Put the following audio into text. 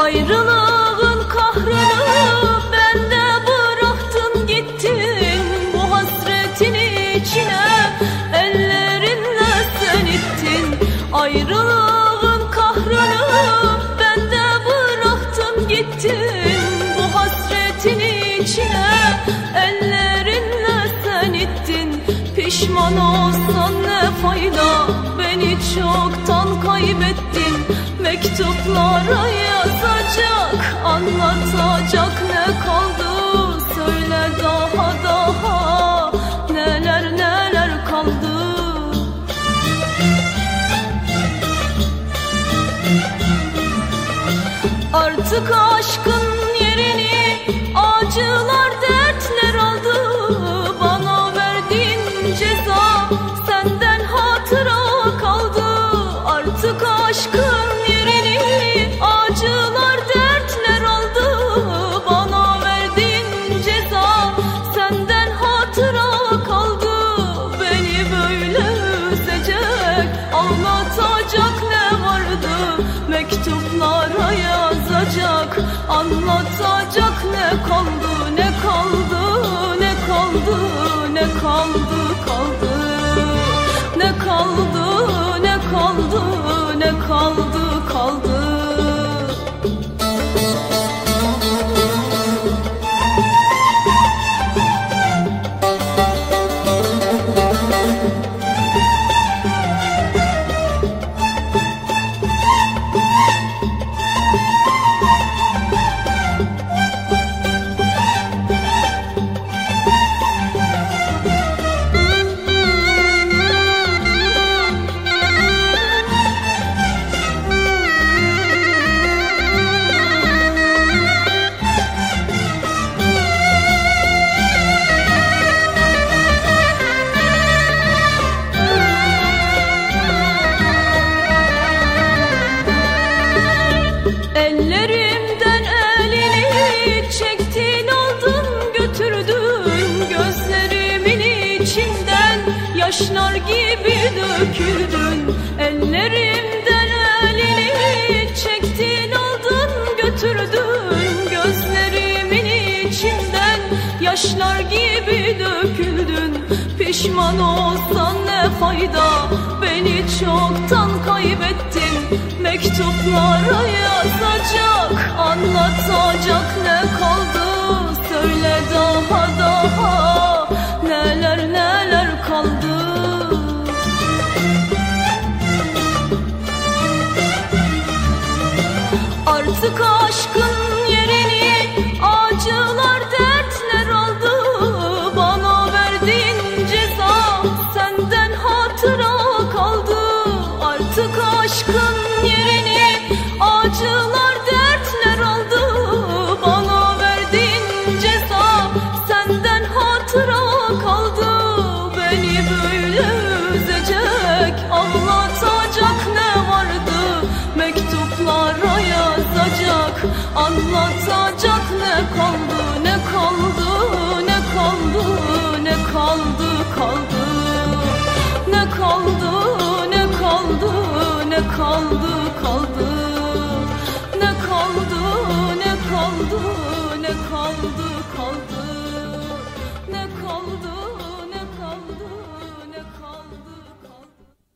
Ayrılığın kahrını bende bıraktın gittin. Bu hasretin içine ellerinle sen ittin. Ayrılığın kahrını bende bıraktın gittin. Bu hasretin içine ellerinle sen ittin. Pişman olsan ne fayda? Beni çoktan kaybettin Mektuplara yazacak Anlatacak ne kaldı? Söyle daha daha Neler neler kaldı? Artık aşkın yerini acılar dertler aldı. Bana verdiğin ceza senden hatıra aşkın yerini acılar dertler aldı. Bana verdiğin ceza senden hatıra kaldı. Beni böyle üzecek ağlatacak ne vardı? Mektuplara yazacak Anlatacak ne kaldı? Ne kaldı ne kaldı ne kaldı kaldı Ne kaldı. Ne kaldı ne kaldı kaldı gibi döküldün. Ellerimden elini çektin aldın götürdün. Gözlerimin içinden yaşlar gibi döküldün. Pişman olsan ne fayda beni çoktan kaybettin. Mektuplara yazacak anlatacak ne kaldı? Söyle daha aşkın yerini acılar dertler aldı. Bana verdiğin ceza senden hatıra kaldı. Artık aşkın yerini acılar dertler aldı. Bana verdiğin ceza senden hatıra kaldı. Beni böyle üzecek ağlatacak ne vardı? Mektuplara anlatacak ne kaldı ne kaldı ne kaldı ne kaldı kaldı. Ne kaldı ne kaldı ne kaldı kaldı. Ne kaldı ne kaldı ne kaldı